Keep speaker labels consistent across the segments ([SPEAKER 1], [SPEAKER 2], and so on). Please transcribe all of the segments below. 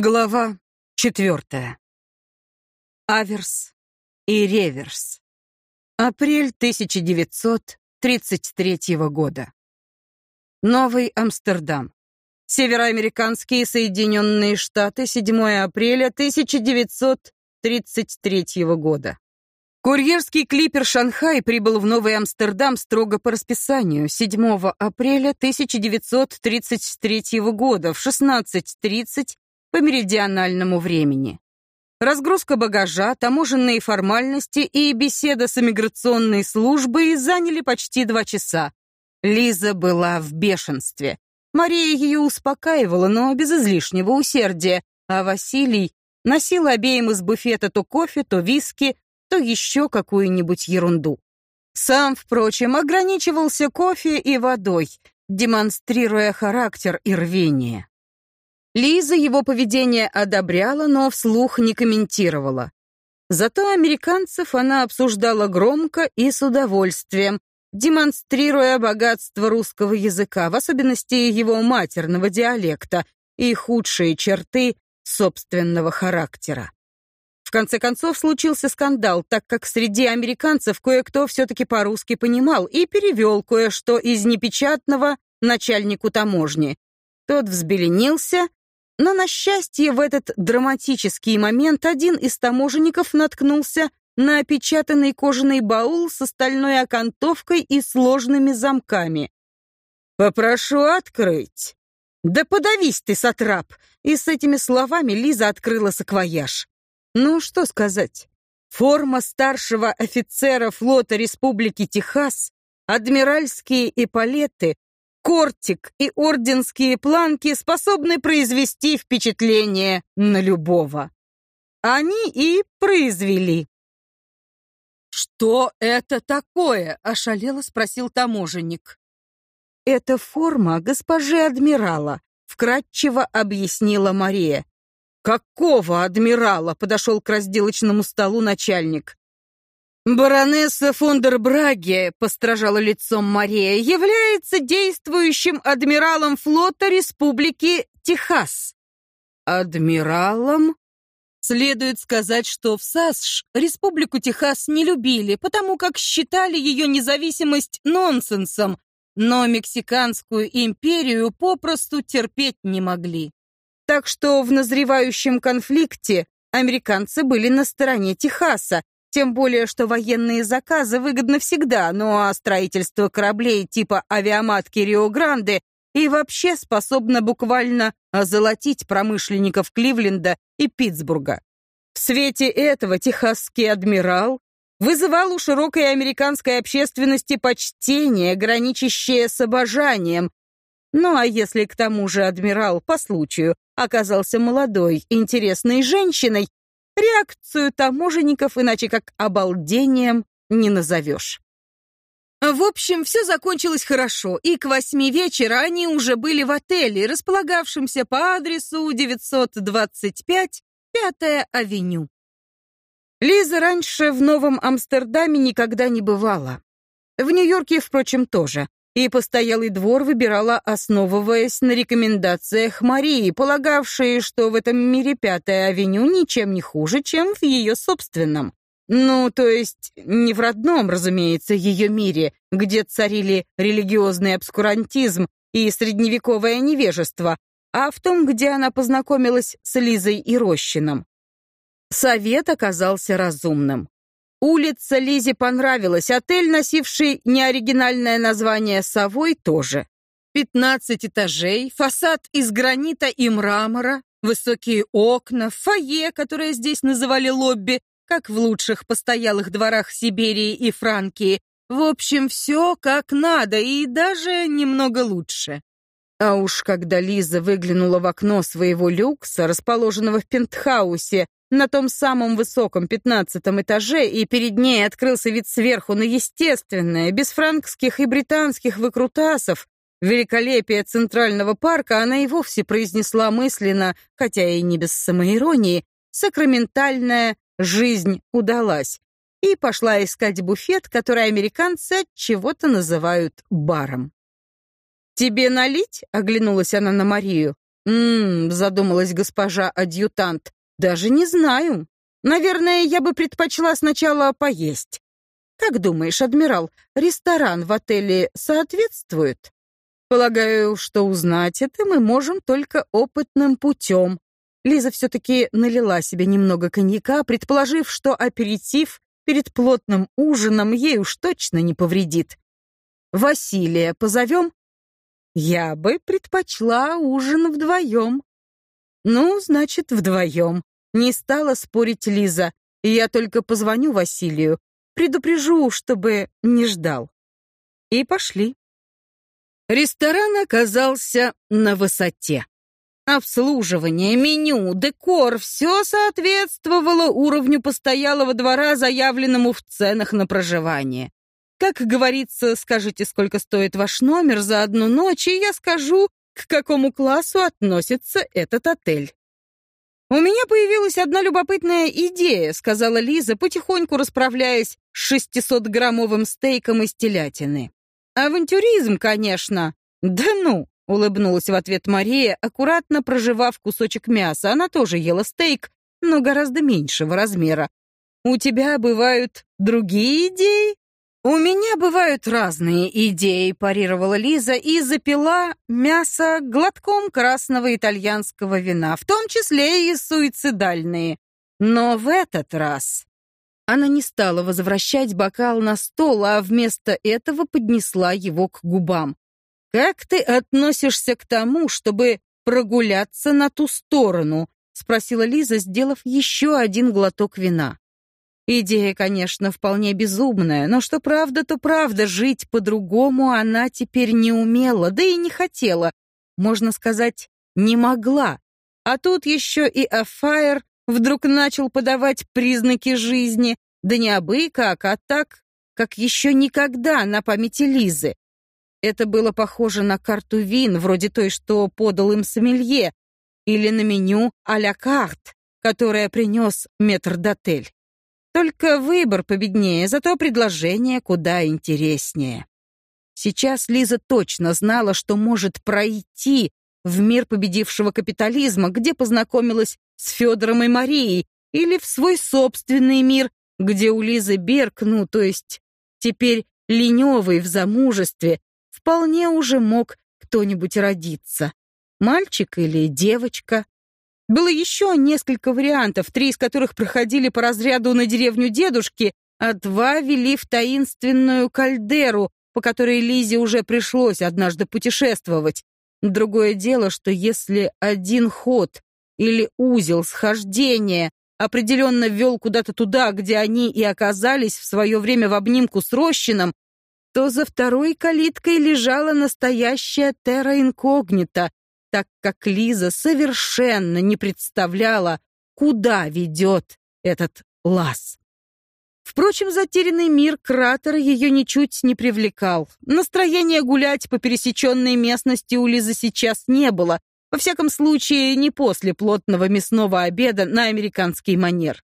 [SPEAKER 1] Глава четвертая. Аверс и реверс. Апрель 1933 года. Новый Амстердам. Североамериканские Соединенные Штаты, 7 апреля 1933 года. Курьерский клипер «Шанхай» прибыл в Новый Амстердам строго по расписанию 7 апреля 1933 года в 16.30 по меридиональному времени. Разгрузка багажа, таможенные формальности и беседа с иммиграционной службой заняли почти два часа. Лиза была в бешенстве. Мария ее успокаивала, но без излишнего усердия, а Василий носил обеим из буфета то кофе, то виски, то еще какую-нибудь ерунду. Сам, впрочем, ограничивался кофе и водой, демонстрируя характер и рвение. Лиза его поведение одобряла, но вслух не комментировала. Зато американцев она обсуждала громко и с удовольствием, демонстрируя богатство русского языка, в особенности его матерного диалекта и худшие черты собственного характера. В конце концов случился скандал, так как среди американцев кое-кто все-таки по-русски понимал и перевел кое-что из непечатного начальнику таможни. Тот взбеленился но, на счастье, в этот драматический момент один из таможенников наткнулся на опечатанный кожаный баул с стальной окантовкой и сложными замками. «Попрошу открыть». «Да подавись ты, сатрап!» И с этими словами Лиза открыла саквояж. Ну, что сказать. Форма старшего офицера флота Республики Техас, адмиральские эполеты, кортик и орденские планки способны произвести впечатление на любого. Они и произвели. «Что это такое?» — ошалело спросил таможенник. «Это форма госпожи адмирала», — вкратчиво объяснила Мария. «Какого адмирала?» — подошел к разделочному столу начальник. Баронесса фон дер Браге, постражала лицом Мария, является действующим адмиралом флота Республики Техас. Адмиралом? Следует сказать, что в САСШ Республику Техас не любили, потому как считали ее независимость нонсенсом, но Мексиканскую империю попросту терпеть не могли. Так что в назревающем конфликте американцы были на стороне Техаса, тем более, что военные заказы выгодны всегда, ну а строительство кораблей типа авиаматки Рио-Гранде и вообще способно буквально озолотить промышленников Кливленда и Питтсбурга. В свете этого техасский адмирал вызывал у широкой американской общественности почтение, граничащее с обожанием. Ну а если к тому же адмирал по случаю оказался молодой, интересной женщиной, Реакцию таможенников иначе как обалдением не назовешь. В общем, все закончилось хорошо, и к восьми вечера они уже были в отеле, располагавшемся по адресу 925 Пятая авеню. Лиза раньше в Новом Амстердаме никогда не бывала. В Нью-Йорке, впрочем, тоже и постоялый двор выбирала, основываясь на рекомендациях Марии, полагавшей, что в этом мире Пятая авеню ничем не хуже, чем в ее собственном. Ну, то есть не в родном, разумеется, ее мире, где царили религиозный обскурантизм и средневековое невежество, а в том, где она познакомилась с Лизой и Рощином. Совет оказался разумным. Улица Лизе понравилась, отель, носивший неоригинальное название «Совой», тоже. Пятнадцать этажей, фасад из гранита и мрамора, высокие окна, фойе, которое здесь называли лобби, как в лучших постоялых дворах Сибири и Франкии. В общем, все как надо и даже немного лучше. А уж когда Лиза выглянула в окно своего люкса, расположенного в пентхаусе, на том самом высоком пятнадцатом этаже, и перед ней открылся вид сверху на естественное, без франкских и британских выкрутасов, великолепие Центрального парка, она и вовсе произнесла мысленно, хотя и не без самоиронии, сакраментальная «жизнь удалась» и пошла искать буфет, который американцы чего-то называют баром. «Тебе налить?» — оглянулась она на Марию. «М-м», задумалась госпожа адъютант, даже не знаю. Наверное, я бы предпочла сначала поесть. Как думаешь, адмирал, ресторан в отеле соответствует? Полагаю, что узнать это мы можем только опытным путем. Лиза все-таки налила себе немного коньяка, предположив, что аперитив перед плотным ужином ей уж точно не повредит. «Василия позовем?» «Я бы предпочла ужин вдвоем». «Ну, значит, вдвоем». Не стала спорить Лиза. «Я только позвоню Василию, предупрежу, чтобы не ждал». И пошли. Ресторан оказался на высоте. Обслуживание, меню, декор — все соответствовало уровню постоялого двора, заявленному в ценах на проживание. Как говорится, скажите, сколько стоит ваш номер за одну ночь, и я скажу, к какому классу относится этот отель. «У меня появилась одна любопытная идея», — сказала Лиза, потихоньку расправляясь с 600-граммовым стейком из телятины. «Авантюризм, конечно. Да ну!» Улыбнулась в ответ Мария, аккуратно проживав кусочек мяса. Она тоже ела стейк, но гораздо меньшего размера. «У тебя бывают другие идеи?» «У меня бывают разные идеи», — парировала Лиза и запила мясо глотком красного итальянского вина, в том числе и суицидальные. Но в этот раз она не стала возвращать бокал на стол, а вместо этого поднесла его к губам. «Как ты относишься к тому, чтобы прогуляться на ту сторону?» — спросила Лиза, сделав еще один глоток вина. Идея, конечно, вполне безумная, но что правда, то правда, жить по-другому она теперь не умела, да и не хотела. Можно сказать, не могла. А тут еще и Афайр вдруг начал подавать признаки жизни, да не абы как, а так, как еще никогда на памяти Лизы. Это было похоже на карту вин, вроде той, что подал им сомелье, или на меню а-ля карт, которое принес метрдотель. Только выбор победнее, зато предложение куда интереснее. Сейчас Лиза точно знала, что может пройти в мир победившего капитализма, где познакомилась с Федором и Марией, или в свой собственный мир, где у Лизы Берг, ну, то есть теперь ленивый в замужестве, вполне уже мог кто-нибудь родиться. Мальчик или девочка. Было еще несколько вариантов, три из которых проходили по разряду на деревню дедушки, а два вели в таинственную кальдеру, по которой Лизе уже пришлось однажды путешествовать. Другое дело, что если один ход или узел схождения определенно вел куда-то туда, где они и оказались в свое время в обнимку с Рощином, то за второй калиткой лежала настоящая терра инкогнита, так как Лиза совершенно не представляла, куда ведет этот лаз. Впрочем, затерянный мир кратера ее ничуть не привлекал. Настроения гулять по пересеченной местности у Лизы сейчас не было, во всяком случае, не после плотного мясного обеда на американский манер.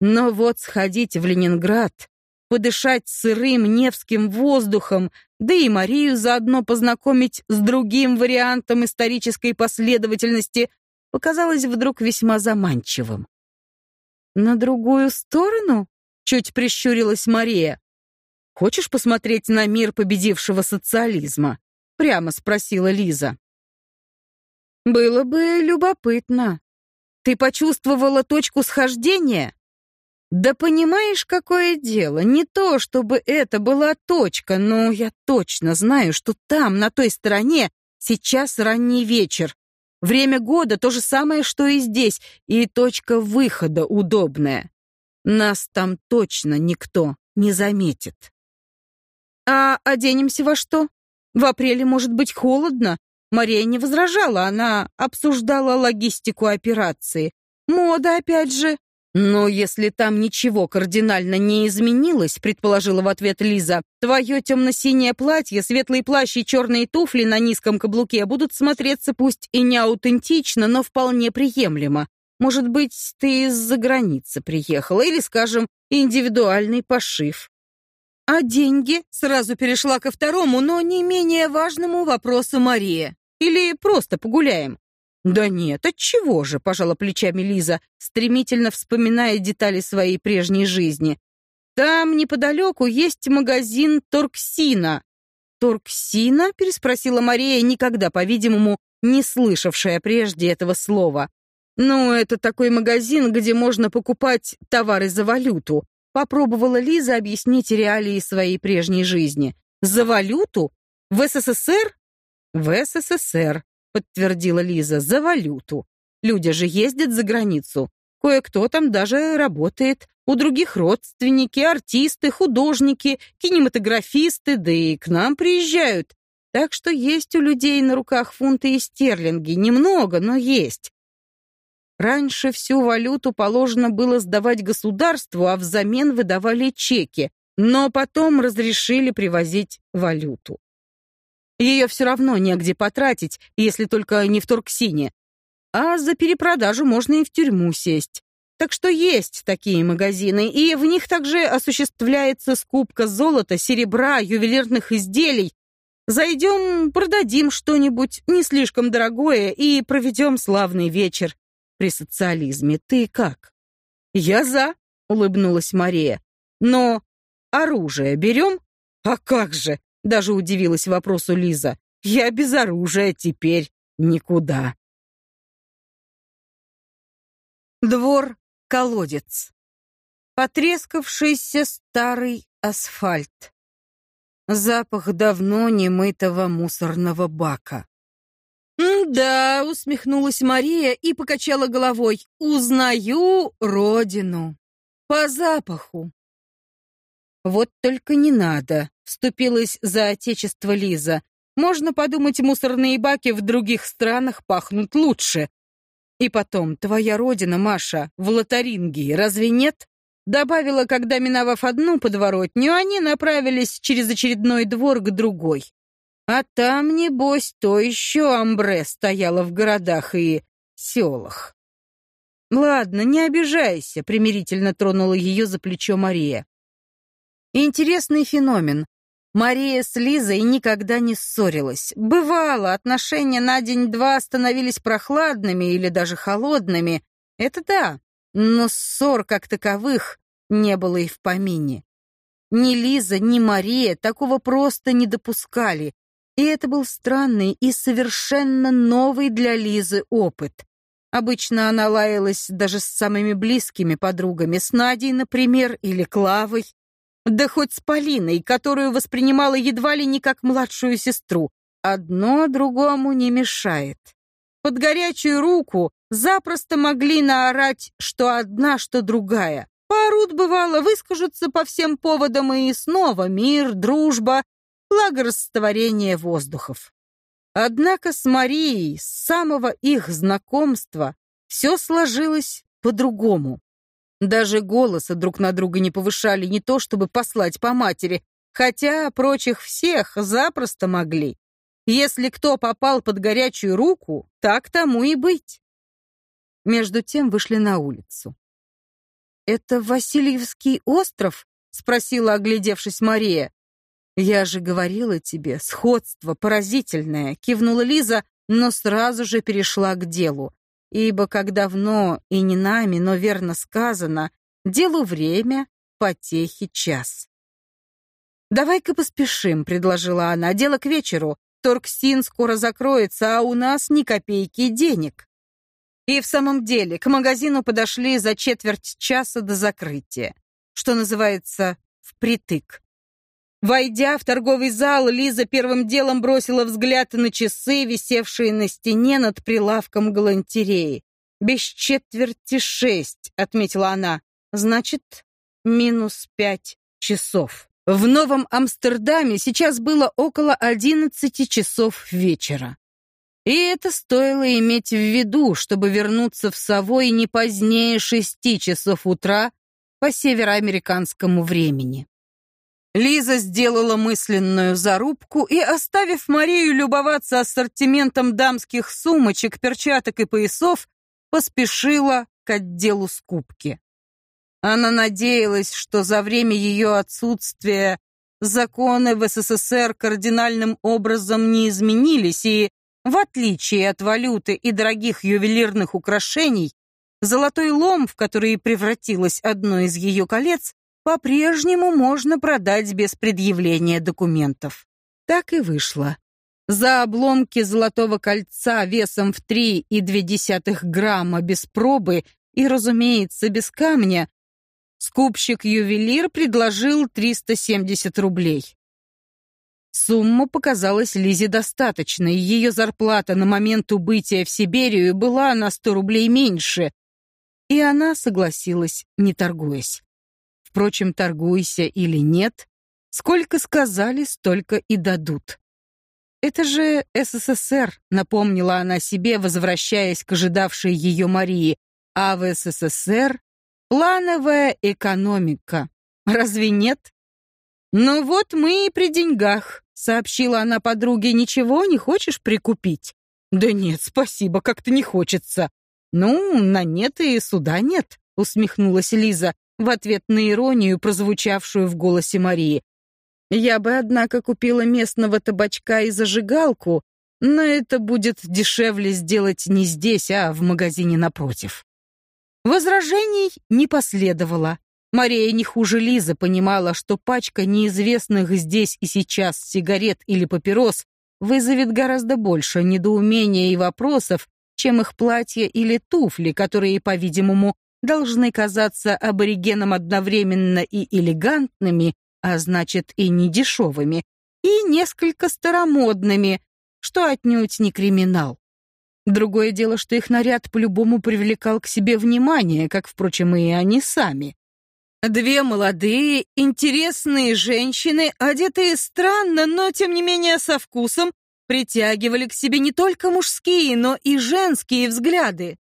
[SPEAKER 1] Но вот сходить в Ленинград подышать сырым невским воздухом, да и Марию заодно познакомить с другим вариантом исторической последовательности, показалось вдруг весьма заманчивым. «На другую сторону?» — чуть прищурилась Мария. «Хочешь посмотреть на мир победившего социализма?» — прямо спросила Лиза. «Было бы любопытно. Ты почувствовала точку схождения?» Да понимаешь, какое дело? Не то, чтобы это была точка, но я точно знаю, что там, на той стороне, сейчас ранний вечер. Время года то же самое, что и здесь, и точка выхода удобная. Нас там точно никто не заметит. А оденемся во что? В апреле может быть холодно. Мария не возражала, она обсуждала логистику операции. Мода, опять же. «Но если там ничего кардинально не изменилось», предположила в ответ Лиза, «твое темно-синее платье, светлый плащ и черные туфли на низком каблуке будут смотреться пусть и не аутентично, но вполне приемлемо. Может быть, ты из-за границы приехала, или, скажем, индивидуальный пошив». «А деньги?» сразу перешла ко второму, но не менее важному вопросу Мария. «Или просто погуляем?» Да нет, отчего же, пожала плечами Лиза, стремительно вспоминая детали своей прежней жизни. Там неподалеку есть магазин Торксина. Торксина? переспросила Мария, никогда, по-видимому, не слышавшая прежде этого слова. «Ну, это такой магазин, где можно покупать товары за валюту», попробовала Лиза объяснить реалии своей прежней жизни. «За валюту? В СССР?» «В СССР», подтвердила Лиза, «за валюту. Люди же ездят за границу. Кое-кто там даже работает. У других родственники, артисты, художники, кинематографисты, да и к нам приезжают. Так что есть у людей на руках фунты и стерлинги. Немного, но есть. Раньше всю валюту положено было сдавать государству, а взамен выдавали чеки. Но потом разрешили привозить валюту. Ее все равно негде потратить, если только не в Торксине. А за перепродажу можно и в тюрьму сесть. Так что есть такие магазины, и в них также осуществляется скупка золота, серебра, ювелирных изделий. Зайдем, продадим что-нибудь не слишком дорогое и проведем славный вечер. При социализме ты как? Я за, улыбнулась Мария. Но оружие берем? А как же? Даже удивилась вопросу Лиза. Я без оружия теперь никуда. Двор колодец. Потрескавшийся старый асфальт. Запах давно немытого мусорного бака. «Да», — усмехнулась Мария и покачала головой, «узнаю родину. По запаху». «Вот только не надо», — вступилась за отечество Лиза. «Можно подумать, мусорные баки в других странах пахнут лучше, и потом, твоя родина, Маша, в Лотарингии, разве нет? Добавила, когда, миновав одну подворотню, они направились через очередной двор к другой. А там, небось, то еще амбре стояло в городах и селах. «Ладно, не обижайся», — примирительно тронула ее за плечо Мария. Интересный феномен. Мария с Лизой никогда не ссорилась. Бывало, отношения на день-два становились прохладными или даже холодными. Это да, но ссор как таковых не было и в помине. Ни Лиза, ни Мария такого просто не допускали. И это был странный и совершенно новый для Лизы опыт. Обычно она лаялась даже с самыми близкими подругами, с Надей, например, или Клавой. Да хоть с Полиной, которую воспринимала едва ли не как младшую сестру. Одно другому не мешает. Под горячую руку запросто могли наорать, что одна, что другая. Поорут, бывало, выскажутся по всем поводам и снова мир, дружба, благорастворение воздухов. Однако с Марией с самого их знакомства все сложилось по-другому. Даже голоса друг на друга не повышали, не то чтобы послать по матери, хотя прочих всех запросто могли. Если кто попал под горячую руку, так тому и быть. Между тем вышли на улицу. «Это Васильевский остров?» — спросила, оглядевшись Мария. «Я же говорила тебе, сходство поразительное», — кивнула Лиза, но сразу же перешла к делу ибо как давно и не нами, но верно сказано, делу время, потехи час. «Давай-ка поспешим», — предложила она, — «дело к вечеру. Торксин скоро закроется, а у нас ни копейки денег». И в самом деле к магазину подошли за четверть часа до закрытия, что называется впритык. Войдя в торговый зал, Лиза первым делом бросила взгляд на часы, висевшие на стене над прилавком галантереи. «Без четверти шесть», — отметила она. «Значит, минус пять часов». В Новом Амстердаме сейчас было около одиннадцати часов вечера. И это стоило иметь в виду, чтобы вернуться в Совой не позднее шести часов утра по североамериканскому времени. Лиза сделала мысленную зарубку и, оставив Марию любоваться ассортиментом дамских сумочек, перчаток и поясов, поспешила к отделу скупки. Она надеялась, что за время ее отсутствия законы в СССР кардинальным образом не изменились, и В отличие от валюты и дорогих ювелирных украшений, золотой лом, в который превратилось одно из ее колец, по-прежнему можно продать без предъявления документов. Так и вышло. За обломки золотого кольца весом в 3,2 грамма без пробы и, разумеется, без камня, скупщик-ювелир предложил 370 рублей. Сумма показалась Лизе достаточной, ее зарплата на момент убытия в Сибирию была на 100 рублей меньше, и она согласилась, не торгуясь. Впрочем, торгуйся или нет, сколько сказали, столько и дадут. Это же СССР, напомнила она себе, возвращаясь к ожидавшей ее Марии, а в СССР плановая экономика. Разве нет? Ну вот мы и при деньгах, сообщила она подруге, ничего не хочешь прикупить? Да нет, спасибо, как-то не хочется. Ну, на нет и суда нет, усмехнулась Лиза в ответ на иронию, прозвучавшую в голосе Марии. Я бы, однако, купила местного табачка и зажигалку, но это будет дешевле сделать не здесь, а в магазине напротив. Возражений не последовало. Мария не хуже Лизы понимала, что пачка неизвестных здесь и сейчас сигарет или папирос вызовет гораздо больше недоумения и вопросов, чем их платья или туфли, которые, по-видимому, должны казаться аборигенам одновременно и элегантными, а значит и недешевыми, и несколько старомодными, что отнюдь не криминал. Другое дело, что их наряд по-любому привлекал к себе внимание, как, впрочем, и они сами. Две молодые, интересные женщины, одетые странно, но, тем не менее, со вкусом, притягивали к себе не только мужские, но и женские взгляды.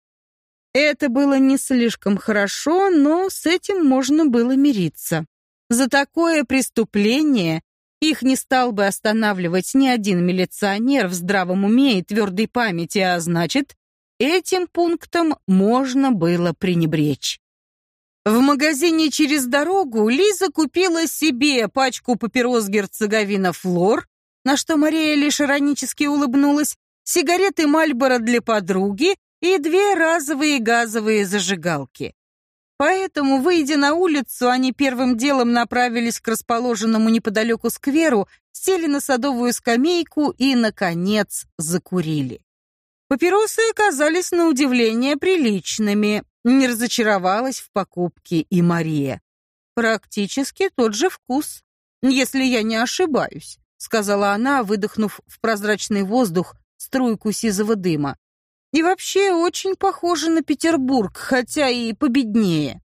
[SPEAKER 1] Это было не слишком хорошо, но с этим можно было мириться. За такое преступление их не стал бы останавливать ни один милиционер в здравом уме и твердой памяти, а значит, этим пунктом можно было пренебречь. В магазине через дорогу Лиза купила себе пачку папирос герцоговина «Флор», на что Мария лишь иронически улыбнулась, сигареты «Мальборо» для подруги и две разовые газовые зажигалки. Поэтому, выйдя на улицу, они первым делом направились к расположенному неподалеку скверу, сели на садовую скамейку и, наконец, закурили. Папиросы оказались на удивление приличными. Не разочаровалась в покупке и Мария. Практически тот же вкус, если я не ошибаюсь, сказала она, выдохнув в прозрачный воздух струйку сизого дыма. И вообще очень похоже на Петербург, хотя и победнее.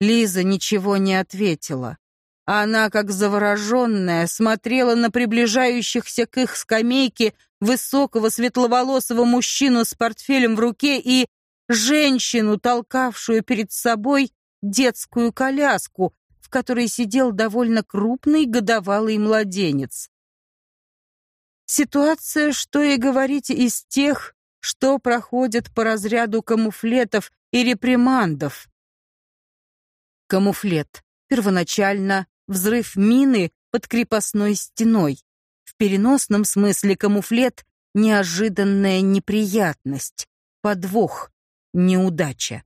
[SPEAKER 1] Лиза ничего не ответила. Она, как завороженная, смотрела на приближающихся к их скамейке высокого светловолосого мужчину с портфелем в руке и женщину, толкавшую перед собой детскую коляску, в которой сидел довольно крупный годовалый младенец. Ситуация, что и говорить, из тех, что проходят по разряду камуфлетов и репримандов. Камуфлет. Первоначально взрыв мины под крепостной стеной. В переносном смысле камуфлет — неожиданная неприятность, подвох, неудача.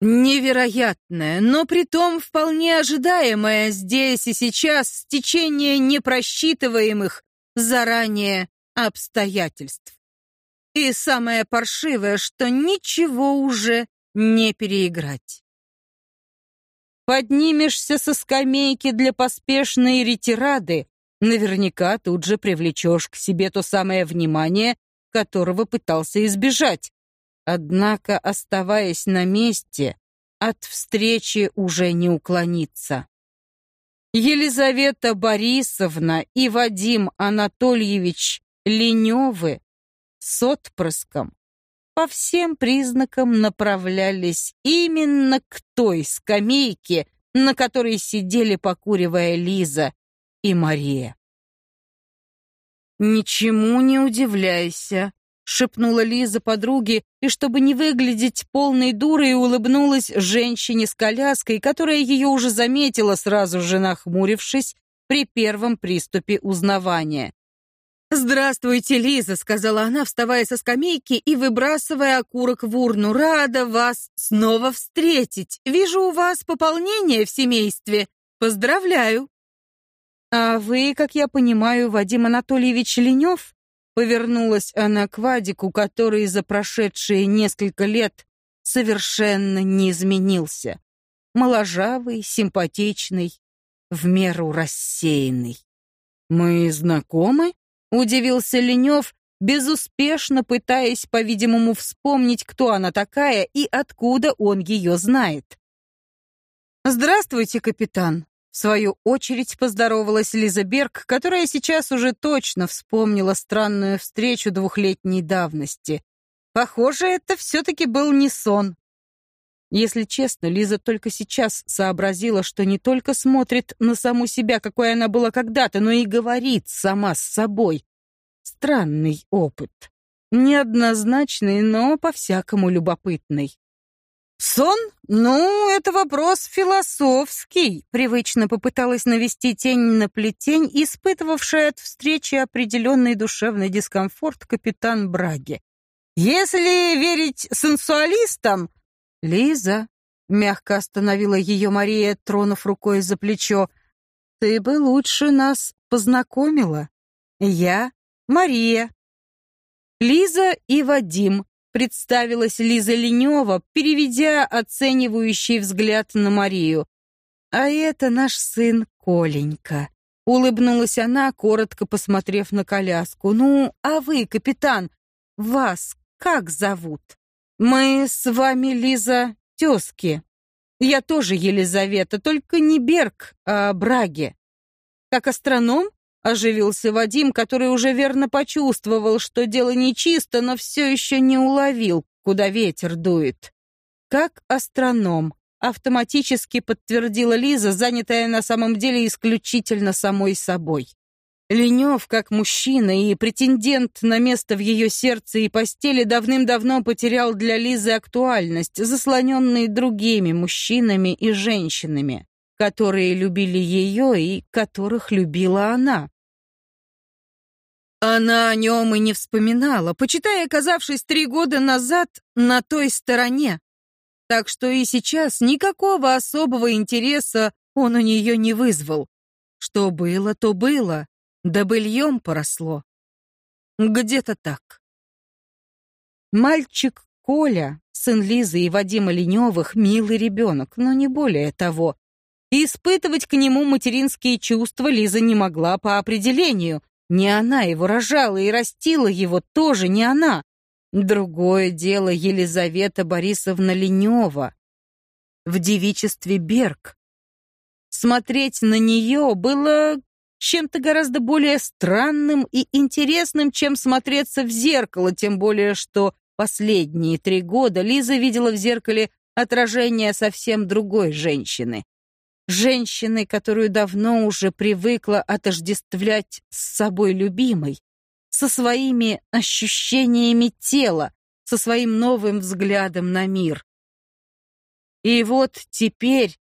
[SPEAKER 1] Невероятное, но притом вполне ожидаемое здесь и сейчас стечение непросчитываемых, заранее обстоятельств. И самое паршивое, что ничего уже не переиграть. Поднимешься со скамейки для поспешной ретирады, наверняка тут же привлечешь к себе то самое внимание, которого пытался избежать. Однако, оставаясь на месте, от встречи уже не уклониться. Елизавета Борисовна и Вадим Анатольевич Леневы с отпрыском по всем признакам направлялись именно к той скамейке, на которой сидели, покуривая Лиза и Мария. «Ничему не удивляйся», — шепнула Лиза подруге, и, чтобы не выглядеть полной дурой, улыбнулась женщине с коляской, которая ее уже заметила, сразу же нахмурившись при первом приступе узнавания. «Здравствуйте, Лиза», — сказала она, вставая со скамейки и выбрасывая окурок в урну. «Рада вас снова встретить. Вижу у вас пополнение в семействе. Поздравляю». «А вы, как я понимаю, Вадим Анатольевич Ленев?» Повернулась она к Вадику, который за прошедшие несколько лет совершенно не изменился. Моложавый, симпатичный, в меру рассеянный. «Мы знакомы?» Удивился Ленев, безуспешно пытаясь, по-видимому, вспомнить, кто она такая и откуда он ее знает. «Здравствуйте, капитан!» В свою очередь поздоровалась Лиза Берг, которая сейчас уже точно вспомнила странную встречу двухлетней давности. Похоже, это все-таки был не сон. Если честно, Лиза только сейчас сообразила, что не только смотрит на саму себя, какой она была когда-то, но и говорит сама с собой. Странный опыт. Неоднозначный, но по-всякому любопытный. «Сон? Ну, это вопрос философский», — привычно попыталась навести тень на плетень, испытывавшая от встречи определенный душевный дискомфорт капитан Браги. «Если верить сенсуалистам, «Лиза», — мягко остановила ее Мария, тронув рукой за плечо, «ты бы лучше нас познакомила. Я Мария». Лиза и Вадим, представилась Лиза Ленева, переведя оценивающий взгляд на Марию. «А это наш сын Коленька». Улыбнулась она, коротко посмотрев на коляску. «Ну, а вы, капитан, вас как зовут?» «Мы с вами, Лиза, тезки. Я тоже Елизавета, только не Берг, а Браге. Как астроном?» — оживился Вадим, который уже верно почувствовал, что дело нечисто, но все еще не уловил, куда ветер дует. «Как астроном», — автоматически подтвердила Лиза, занятая на самом деле исключительно самой собой. Ленев, как мужчина и претендент на место в ее сердце и постели, давным-давно потерял для Лизы актуальность, заслоненный другими мужчинами и женщинами, которые любили ее и которых любила она. Она о нем и не вспоминала, почитая, оказавшись три года назад на той стороне. Так что и сейчас никакого особого интереса он у нее не вызвал. Что было, то было да быльем поросло. Где-то так. Мальчик Коля, сын Лизы и Вадима Леневых, милый ребенок, но не более того. И испытывать к нему материнские чувства Лиза не могла по определению. Не она его рожала и растила его, тоже не она. Другое дело Елизавета Борисовна Ленева. В девичестве Берг. Смотреть на нее было чем-то гораздо более странным и интересным, чем смотреться в зеркало, тем более что последние три года Лиза видела в зеркале отражение совсем другой женщины. Женщины, которую давно уже привыкла отождествлять с собой любимой, со своими ощущениями тела, со своим новым взглядом на мир. И вот теперь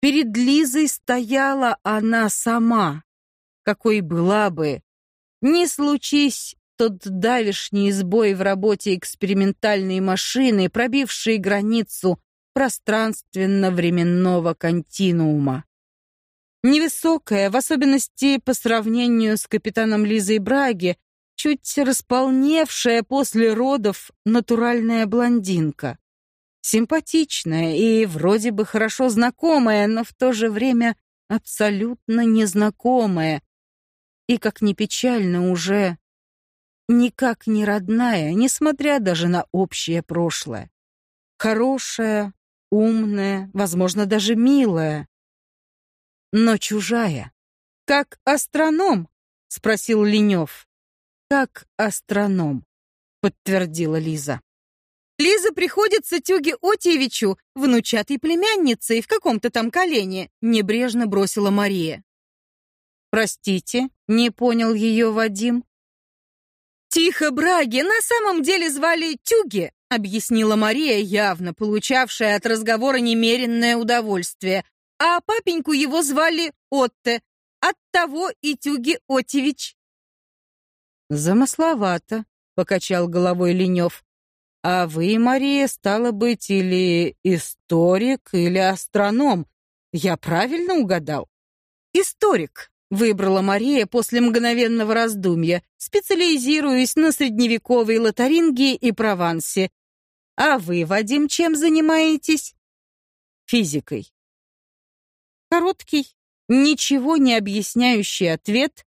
[SPEAKER 1] перед Лизой стояла она сама, какой была бы, не случись тот давишний сбой в работе экспериментальной машины, пробившей границу пространственно-временного континуума. Невысокая, в особенности по сравнению с капитаном Лизой Браги, чуть располневшая после родов натуральная блондинка. Симпатичная и вроде бы хорошо знакомая, но в то же время абсолютно незнакомая, и, как ни печально, уже никак не родная, несмотря даже на общее прошлое. Хорошая, умная, возможно, даже милая, но чужая. «Как астроном?» — спросил Ленев. «Как астроном», — подтвердила Лиза. «Лиза приходится Тюге Отиевичу, внучатой племянницей в каком-то там колене», — небрежно бросила Мария. «Простите», — не понял ее Вадим. «Тихо, Браги, на самом деле звали Тюги», — объяснила Мария, явно получавшая от разговора немеренное удовольствие. «А папеньку его звали Отте, оттого и Тюги Отевич». Замысловато, покачал головой Ленев. А вы, Мария, стало быть, или историк, или астроном. Я правильно угадал? Историк, выбрала Мария после мгновенного раздумья, специализируясь на средневековой лотаринге и Провансе. А вы, Вадим, чем занимаетесь? Физикой. Короткий, ничего не объясняющий ответ,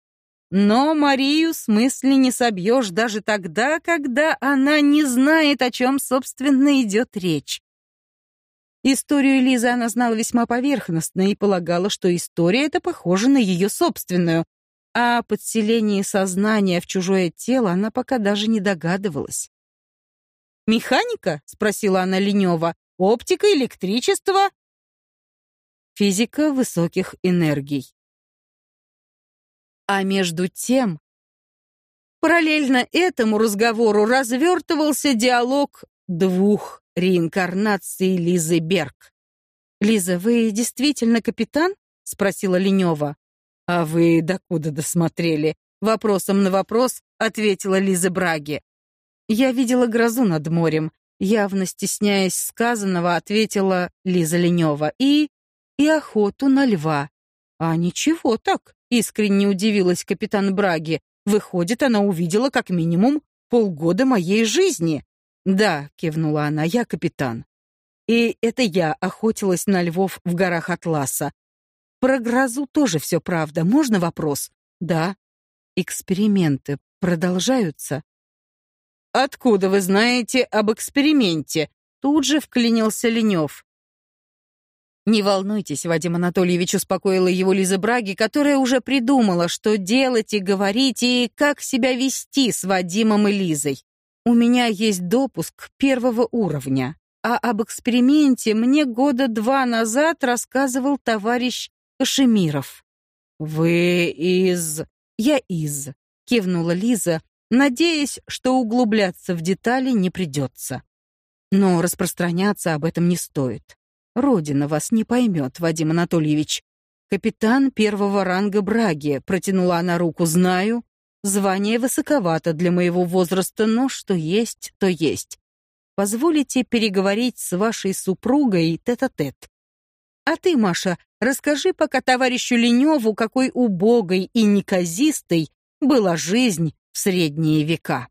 [SPEAKER 1] но Марию с мысли не собьешь даже тогда, когда она не знает, о чем, собственно, идет речь. Историю Лизы она знала весьма поверхностно и полагала, что история эта похожа на ее собственную, а о подселении сознания в чужое тело она пока даже не догадывалась. «Механика?» — спросила она ленево. «Оптика, электричество?» «Физика высоких энергий». А между тем, параллельно этому разговору развертывался диалог двух реинкарнаций Лизы Берг. «Лиза, вы действительно капитан?» — спросила Ленева. «А вы докуда досмотрели?» Вопросом на вопрос ответила Лиза Браги. «Я видела грозу над морем», явно стесняясь сказанного, ответила Лиза Ленева. «И... и охоту на льва». «А ничего так», Искренне удивилась капитан Браги. Выходит, она увидела как минимум полгода моей жизни. Да, кивнула она, я капитан. И это я охотилась на львов в горах Атласа. Про грозу тоже все правда. Можно вопрос? Да. Эксперименты продолжаются. Откуда вы знаете об эксперименте? Тут же вклинился Ленев. «Не волнуйтесь, Вадим Анатольевич», — успокоила его Лиза Браги, которая уже придумала, что делать и говорить, и как себя вести с Вадимом и Лизой. «У меня есть допуск первого уровня, а об эксперименте мне года два назад рассказывал товарищ Кашемиров». «Вы из...» «Я из...» — кивнула Лиза, надеясь, что углубляться в детали не придется. Но распространяться об этом не стоит. Родина вас не поймет, Вадим Анатольевич. Капитан первого ранга Браги, протянула она руку, знаю. Звание высоковато для моего возраста, но что есть, то есть. Позволите переговорить с вашей супругой тет-а-тет. -тет. А ты, Маша, расскажи пока товарищу Леневу, какой убогой и неказистой была жизнь в средние века.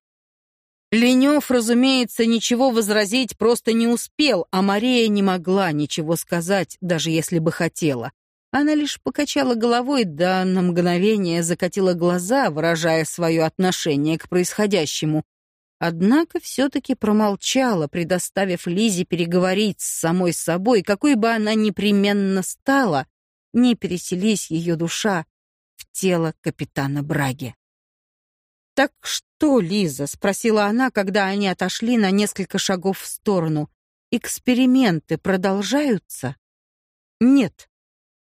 [SPEAKER 1] Ленев, разумеется, ничего возразить просто не успел, а Мария не могла ничего сказать, даже если бы хотела. Она лишь покачала головой, да на мгновение закатила глаза, выражая свое отношение к происходящему. Однако все-таки промолчала, предоставив Лизе переговорить с самой собой, какой бы она непременно стала, не переселись ее душа в тело капитана Браги. «Так что, Лиза?» — спросила она, когда они отошли на несколько шагов в сторону. «Эксперименты продолжаются?» «Нет», —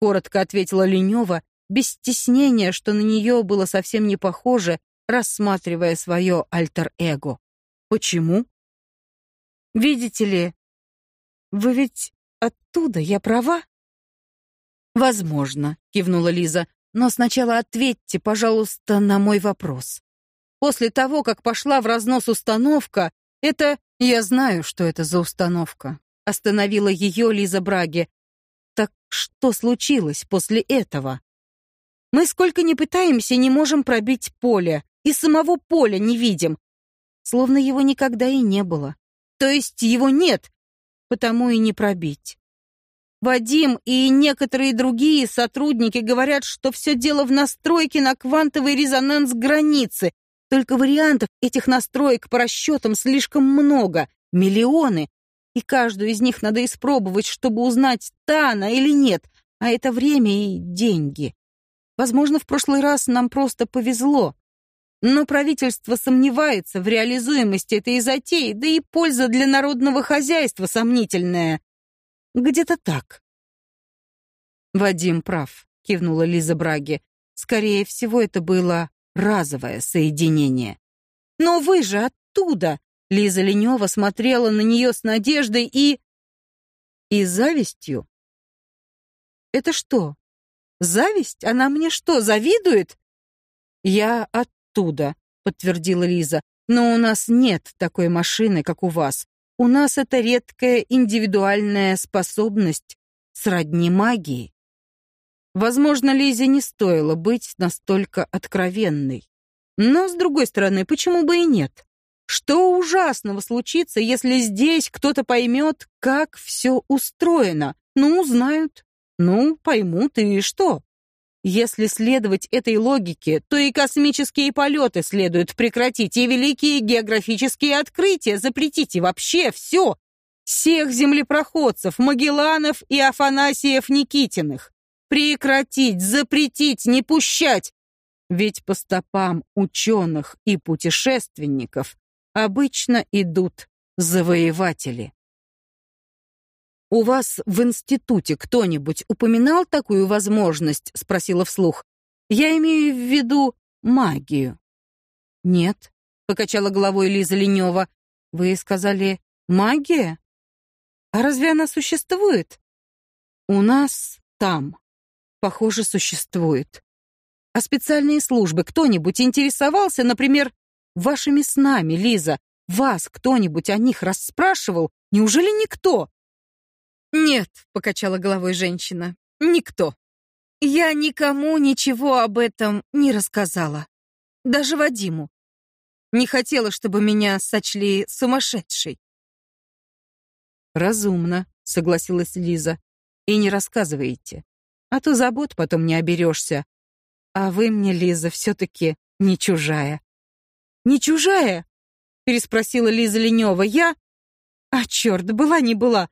[SPEAKER 1] коротко ответила Ленева, без стеснения, что на нее было совсем не похоже, рассматривая свое альтер-эго. «Почему?» «Видите ли, вы ведь оттуда, я права?» «Возможно», — кивнула Лиза, «но сначала ответьте, пожалуйста, на мой вопрос. После того, как пошла в разнос установка, это... Я знаю, что это за установка. Остановила ее Лиза Браги. Что случилось после этого? Мы сколько ни пытаемся, не можем пробить поле. И самого поля не видим. Словно его никогда и не было. То есть его нет, потому и не пробить. Вадим и некоторые другие сотрудники говорят, что все дело в настройке на квантовый резонанс границы, только вариантов этих настроек по расчетам слишком много, миллионы, и каждую из них надо испробовать, чтобы узнать, та она или нет, а это время и деньги. Возможно, в прошлый раз нам просто повезло. Но правительство сомневается в реализуемости этой затеи, да и польза для народного хозяйства сомнительная. Где-то так. Вадим прав, кивнула Лиза Браги. Скорее всего, это было разовое соединение. «Но вы же оттуда!» Лиза Ленева смотрела на нее с надеждой и... и завистью. «Это что? Зависть? Она мне что, завидует?» «Я оттуда», подтвердила Лиза. «Но у нас нет такой машины, как у вас. У нас это редкая индивидуальная способность сродни магии». Возможно, Лизе не стоило быть настолько откровенной. Но, с другой стороны, почему бы и нет? Что ужасного случится, если здесь кто-то поймет, как все устроено? Ну, узнают. Ну, поймут, и что? Если следовать этой логике, то и космические полеты следует прекратить, и великие географические открытия запретить, и вообще все. Всех землепроходцев, Магелланов и Афанасиев Никитиных. Прекратить, запретить, не пущать. Ведь по стопам ученых и путешественников обычно идут завоеватели. «У вас в институте кто-нибудь упоминал такую возможность?» — спросила вслух. «Я имею в виду магию». «Нет», — покачала головой Лиза Ленева. «Вы сказали магия? А разве она существует?» «У нас там, похоже, существует. А специальные службы кто-нибудь интересовался, например, вашими снами, Лиза? Вас кто-нибудь о них расспрашивал? Неужели никто?» «Нет», — покачала головой женщина, — «никто. Я никому ничего об этом не рассказала. Даже Вадиму. Не хотела, чтобы меня сочли сумасшедшей». «Разумно», — согласилась Лиза. «И не рассказывайте. А то забот потом не оберешься. А вы мне, Лиза, все-таки не чужая». «Не чужая?» — переспросила Лиза Ленева. «Я...» «А черт, была не была.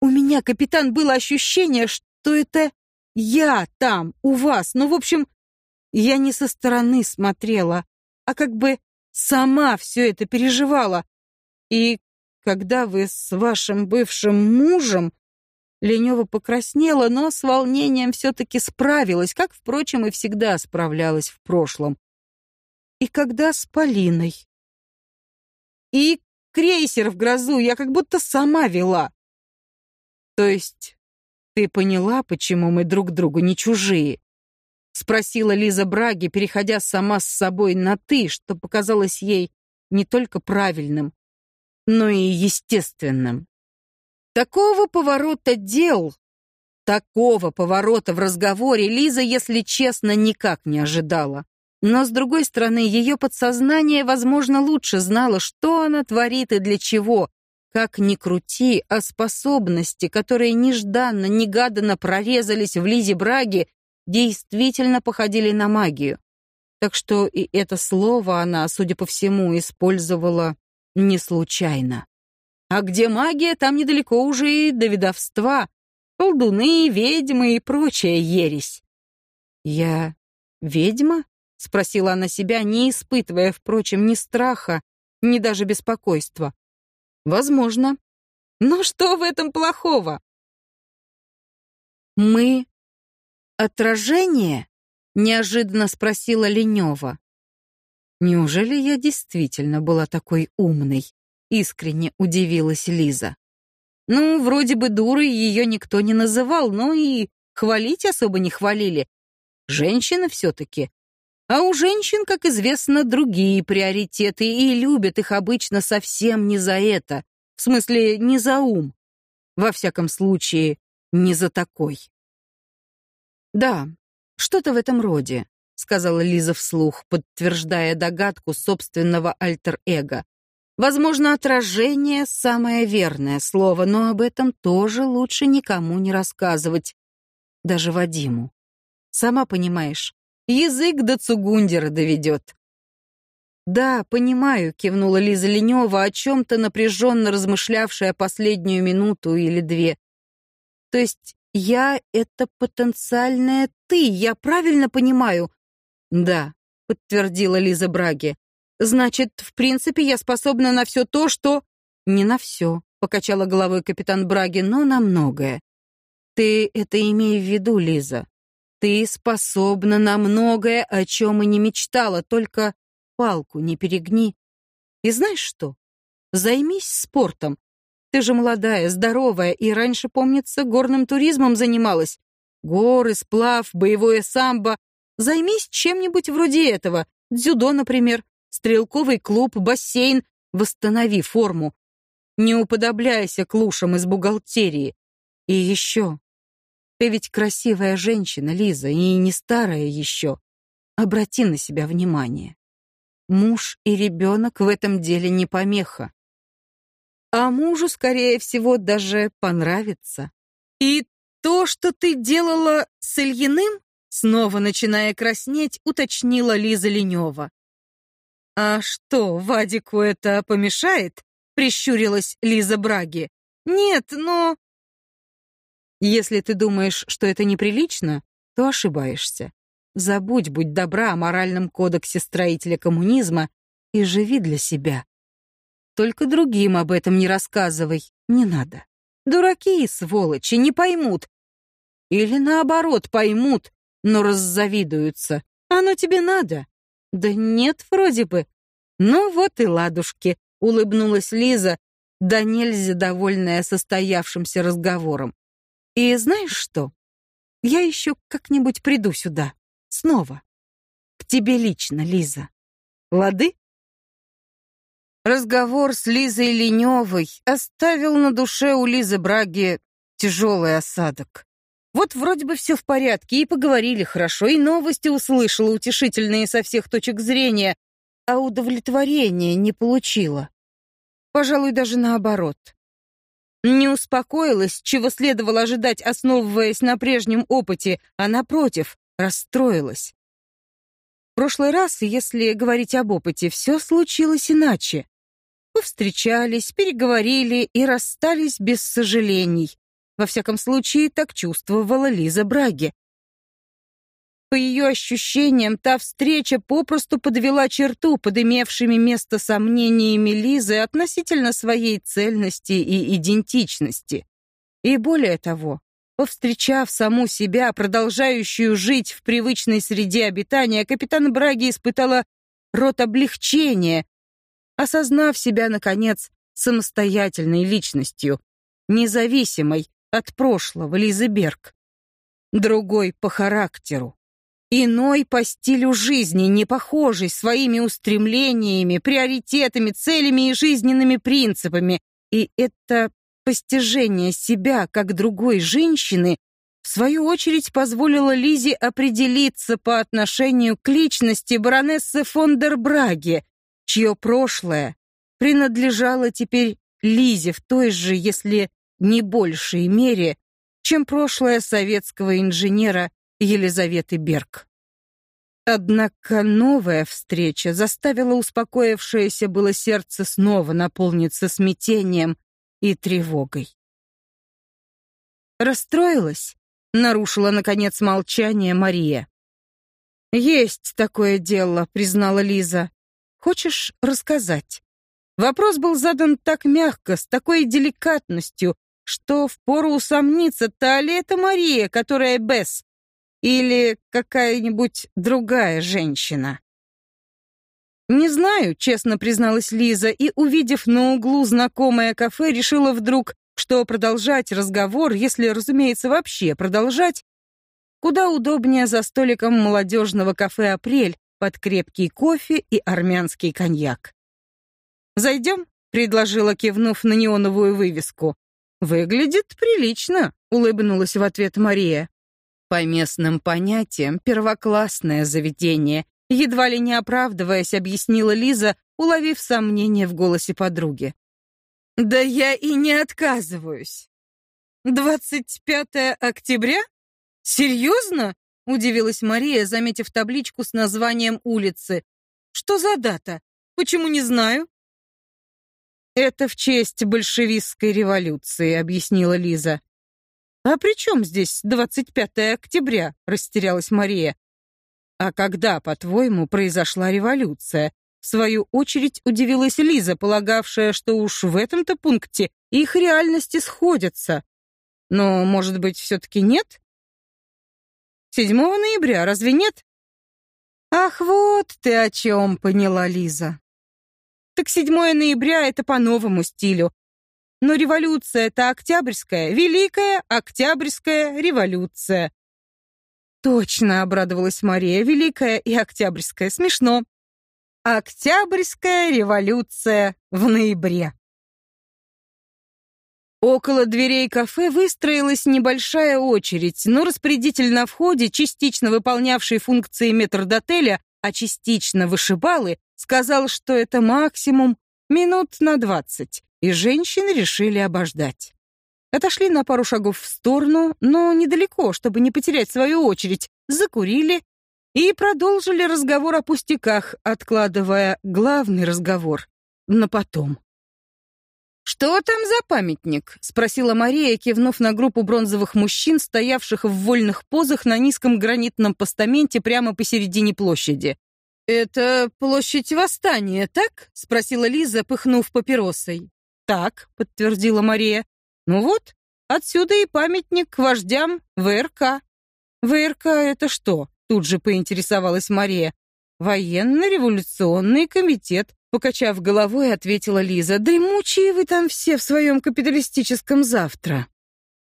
[SPEAKER 1] У меня, капитан, было ощущение, что это я там, у вас. Ну, в общем, я не со стороны смотрела, а как бы сама все это переживала. И когда вы с вашим бывшим мужем... Ленева покраснела, но с волнением все-таки справилась, как, впрочем, и всегда справлялась в прошлом. И когда с Полиной. И крейсер в грозу я как будто сама вела. То есть ты поняла, почему мы друг другу не чужие? Спросила Лиза Браги, переходя сама с собой на «ты», что показалось ей не только правильным, но и естественным. Такого поворота дел, такого поворота в разговоре Лиза, если честно, никак не ожидала. Но, с другой стороны, ее подсознание, возможно, лучше знало, что она творит и для чего, как ни крути, а способности, которые нежданно-негаданно прорезались в Лизе Браге, действительно походили на магию. Так что и это слово она, судя по всему, использовала не случайно. А где магия, там недалеко уже и до ведовства. Колдуны, ведьмы и прочая ересь. «Я ведьма?» — спросила она себя, не испытывая, впрочем, ни страха, ни даже беспокойства. Возможно. Но что в этом плохого? Мы отражение? Неожиданно спросила Ленева. Неужели я действительно была такой умной? Искренне удивилась Лиза. Ну, вроде бы дурой ее никто не называл, но и хвалить особо не хвалили. Женщина все-таки. А у женщин, как известно, другие приоритеты, и любят их обычно совсем не за это. В смысле, не за ум. Во всяком случае, не за такой. «Да, что-то в этом роде», — сказала Лиза вслух, подтверждая догадку собственного альтер-эго. «Возможно, отражение — самое верное слово, но об этом тоже лучше никому не рассказывать. Даже Вадиму. Сама понимаешь, Язык до Цугундера доведет. «Да, понимаю», — кивнула Лиза Ленева, о чем-то напряженно размышлявшая последнюю минуту или две. «То есть я — это потенциальная ты, я правильно понимаю?» «Да», — подтвердила Лиза Браги. «Значит, в принципе, я способна на все то, что...» «Не на все», — покачала головой капитан Браги, «но на многое. Ты это имей в виду, Лиза. Ты способна на многое, о чем и не мечтала, только палку не перегни. И знаешь что? Займись спортом. Ты же молодая, здоровая и раньше, помнится, горным туризмом занималась. Горы, сплав, боевое самбо. Займись чем-нибудь вроде этого. Дзюдо, например. стрелковый клуб, бассейн. Восстанови форму. Не уподобляйся клушам из бухгалтерии. И еще. Ты ведь красивая женщина, Лиза, и не старая еще. Обрати на себя внимание. Муж и ребенок в этом деле не помеха. А мужу, скорее всего, даже понравится. И то, что ты делала с Ильиным, снова начиная краснеть, уточнила Лиза Ленева. А что, Вадику это помешает? Прищурилась Лиза Браги. Нет, но... Если ты думаешь, что это неприлично, то ошибаешься. Забудь, будь добра, о моральном кодексе строителя коммунизма и живи для себя. Только другим об этом не рассказывай, не надо. Дураки и сволочи не поймут. Или наоборот, поймут, но раззавидуются. Оно тебе надо? Да нет, вроде бы. Ну вот и ладушки, улыбнулась Лиза, да нельзя довольная состоявшимся разговором. И знаешь что? Я еще как-нибудь приду сюда. Снова. К тебе лично, Лиза. Лады? Разговор с Лизой Леневой оставил на душе у Лизы Браги тяжелый осадок. Вот вроде бы все в порядке, и поговорили хорошо, и новости услышала утешительные со всех точек зрения, а удовлетворения не получила. Пожалуй, даже наоборот. Не успокоилась, чего следовало ожидать, основываясь на прежнем опыте, а напротив, расстроилась. В прошлый раз, если говорить об опыте, все случилось иначе. Повстречались, переговорили и расстались без сожалений. Во всяком случае, так чувствовала Лиза Браги. По ее ощущениям, та встреча попросту подвела черту под имевшими место сомнениями Лизы относительно своей цельности и идентичности. И более того, Повстречав саму себя, продолжающую жить в привычной среде обитания, капитан Браги испытала рот облегчения, осознав себя, наконец, самостоятельной личностью, независимой от прошлого Лизы Берг. Другой по характеру, иной по стилю жизни, не похожий своими устремлениями, приоритетами, целями и жизненными принципами. И это постижение себя как другой женщины в свою очередь позволило Лизе определиться по отношению к личности баронессы фон дер Браге, чье прошлое принадлежало теперь Лизе в той же, если не большей мере, чем прошлое советского инженера Елизаветы Берг. Однако новая встреча заставила успокоившееся было сердце снова наполниться смятением и тревогой. Расстроилась? Нарушила, наконец, молчание Мария. «Есть такое дело», — признала Лиза. «Хочешь рассказать?» Вопрос был задан так мягко, с такой деликатностью, что впору усомниться, та ли это Мария, которая Бесс, или какая-нибудь другая женщина. «Не знаю», — честно призналась Лиза, и, увидев на углу знакомое кафе, решила вдруг, что продолжать разговор, если, разумеется, вообще продолжать, куда удобнее за столиком молодежного кафе «Апрель» под крепкий кофе и армянский коньяк. «Зайдем?» — предложила, кивнув на неоновую вывеску. «Выглядит прилично», — улыбнулась в ответ Мария. По местным понятиям, первоклассное заведение, едва ли не оправдываясь, объяснила Лиза, уловив сомнение в голосе подруги. Да я и не отказываюсь. 25 октября? Серьезно? Удивилась Мария, заметив табличку с названием улицы. Что за дата? Почему не знаю? Это в честь большевистской революции, объяснила Лиза. А при чем здесь 25 октября? растерялась Мария. А когда, по-твоему, произошла революция? В свою очередь удивилась Лиза, полагавшая, что уж в этом-то пункте их реальности сходятся. Но, может быть, все-таки нет? 7 ноября, разве нет? Ах, вот ты о чем, поняла Лиза. Так 7 ноября — это по новому стилю. Но революция — это октябрьская, великая октябрьская революция. Точно, обрадовалась Мария, Великая и Октябрьская. Смешно. Октябрьская революция в ноябре. Около дверей кафе выстроилась небольшая очередь, но распорядитель на входе, частично выполнявший функции метрдотеля, а частично вышибалы, сказал, что это максимум минут на двадцать, и женщины решили обождать. Отошли на пару шагов в сторону, но недалеко, чтобы не потерять свою очередь, закурили и продолжили разговор о пустяках, откладывая главный разговор на потом. «Что там за памятник?» — спросила Мария, кивнув на группу бронзовых мужчин, стоявших в вольных позах на низком гранитном постаменте прямо посередине площади. «Это площадь Восстания, так?» — спросила Лиза, пыхнув папиросой. «Так», — подтвердила Мария. «Ну вот, отсюда и памятник вождям ВРК». «ВРК — это что?» — тут же поинтересовалась Мария. «Военно-революционный комитет», Покачав головой, ответила Лиза. «Дремучие вы там все в своем капиталистическом завтра».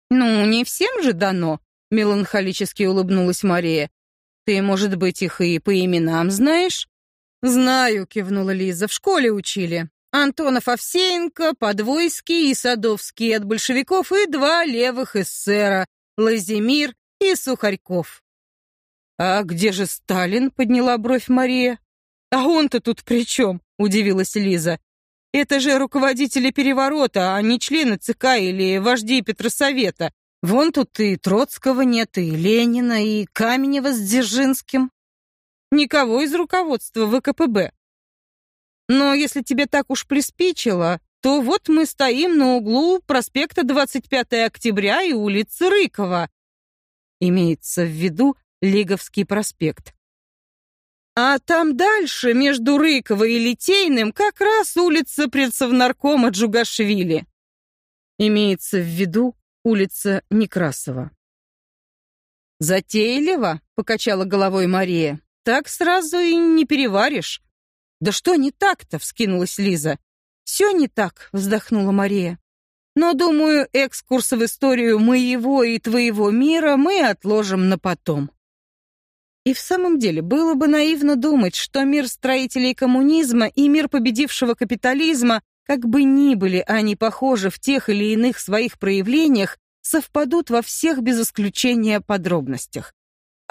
[SPEAKER 1] «Ну, не всем же дано», — меланхолически улыбнулась Мария. «Ты, может быть, их и по именам знаешь?» «Знаю», — кивнула Лиза, — «в школе учили. Антонов Овсеенко, Подвойский и Садовский от большевиков и два левых эсера — Лазимир и Сухарьков». «А где же Сталин?» — подняла бровь Мария. «А он-то тут при чем?» — удивилась Лиза. «Это же руководители переворота, а не члены ЦК или вожди Петросовета. Вон тут и Троцкого нет, и Ленина, и Каменева с Дзержинским. Никого из руководства ВКПБ. Но если тебе так уж приспичило, то вот мы стоим на углу проспекта 25 октября и улицы Рыкова. Имеется в виду Лиговский проспект. А там дальше, между Рыково и Литейным, как раз улица предсовнаркома Джугашвили. Имеется в виду улица Некрасова. «Затейливо», — покачала головой Мария. «Так сразу и не переваришь». «Да что не так-то?» — вскинулась Лиза. «Все не так», — вздохнула Мария. «Но, думаю, экскурс в историю моего и твоего мира мы отложим на потом». И в самом деле, было бы наивно думать, что мир строителей коммунизма и мир победившего капитализма, как бы ни были они похожи в тех или иных своих проявлениях, совпадут во всех без исключения подробностях.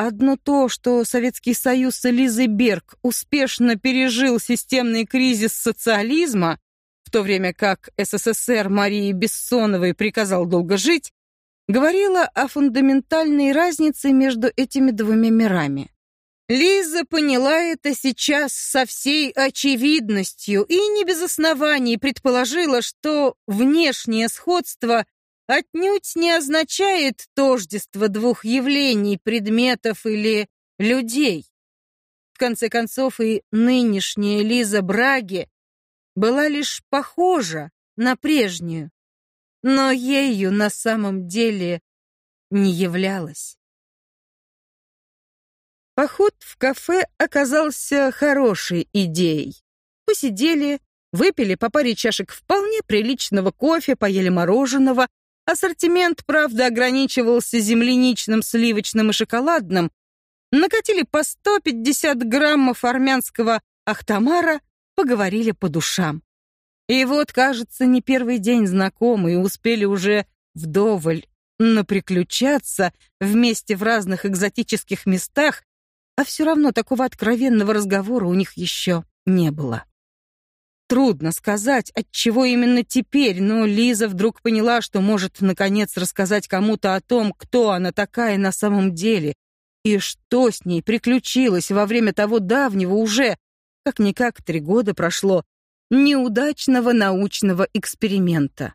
[SPEAKER 1] Одно то, что Советский Союз Элизы Берг успешно пережил системный кризис социализма, в то время как СССР Марии Бессоновой приказал долго жить, говорила о фундаментальной разнице между этими двумя мирами. Лиза поняла это сейчас со всей очевидностью и не без оснований предположила, что внешнее сходство отнюдь не означает тождество двух явлений, предметов или людей. В конце концов, и нынешняя Лиза Браги была лишь похожа на прежнюю но ею на самом деле не являлась. Поход в кафе оказался хорошей идеей. Посидели, выпили по паре чашек вполне приличного кофе, поели мороженого. Ассортимент, правда, ограничивался земляничным, сливочным и шоколадным. Накатили по 150 граммов армянского ахтамара, поговорили по душам. И вот, кажется, не первый день знакомы и успели уже вдоволь наприключаться вместе в разных экзотических местах, а все равно такого откровенного разговора у них еще не было. Трудно сказать, от чего именно теперь, но Лиза вдруг поняла, что может наконец рассказать кому-то о том, кто она такая на самом деле и что с ней приключилось во время того давнего уже, как-никак три года прошло, неудачного научного эксперимента.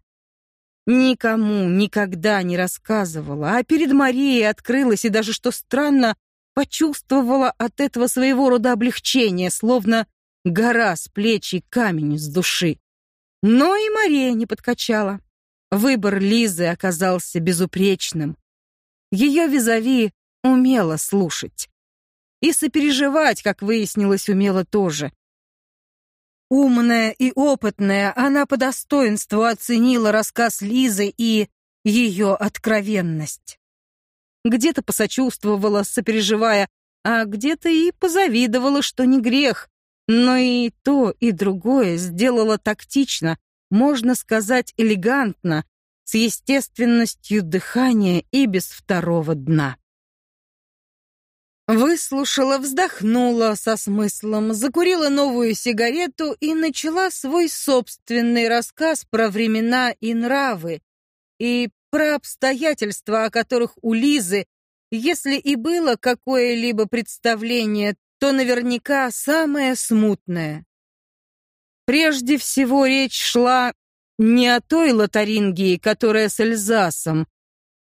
[SPEAKER 1] Никому никогда не рассказывала, а перед Марией открылась и даже, что странно, почувствовала от этого своего рода облегчение, словно гора с плеч и камень с души. Но и Мария не подкачала. Выбор Лизы оказался безупречным. Ее визави умела слушать. И сопереживать, как выяснилось, умела тоже. Умная и опытная, она по достоинству оценила рассказ Лизы и ее откровенность. Где-то посочувствовала, сопереживая, а где-то и позавидовала, что не грех. Но и то, и другое сделала тактично, можно сказать, элегантно, с естественностью дыхания и без второго дна. Выслушала, вздохнула со смыслом, закурила новую сигарету и начала свой собственный рассказ про времена и нравы, и про обстоятельства, о которых у Лизы, если и было какое-либо представление, то наверняка самое смутное. Прежде всего речь шла не о той Лотарингии, которая с Эльзасом,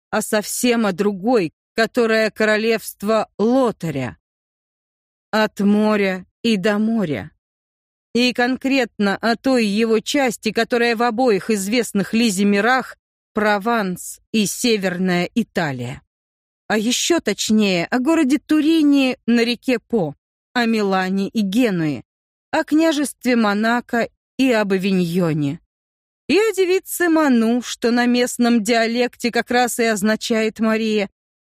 [SPEAKER 1] а совсем о другой, которая королевство Лотаря. От моря и до моря. И конкретно о той его части, которая в обоих известных Лизе мирах Прованс и Северная Италия. А еще точнее о городе Турине на реке По, о Милане и Генуе, о княжестве Монако и об Авиньоне. И о девице Ману, что на местном диалекте как раз и означает Мария,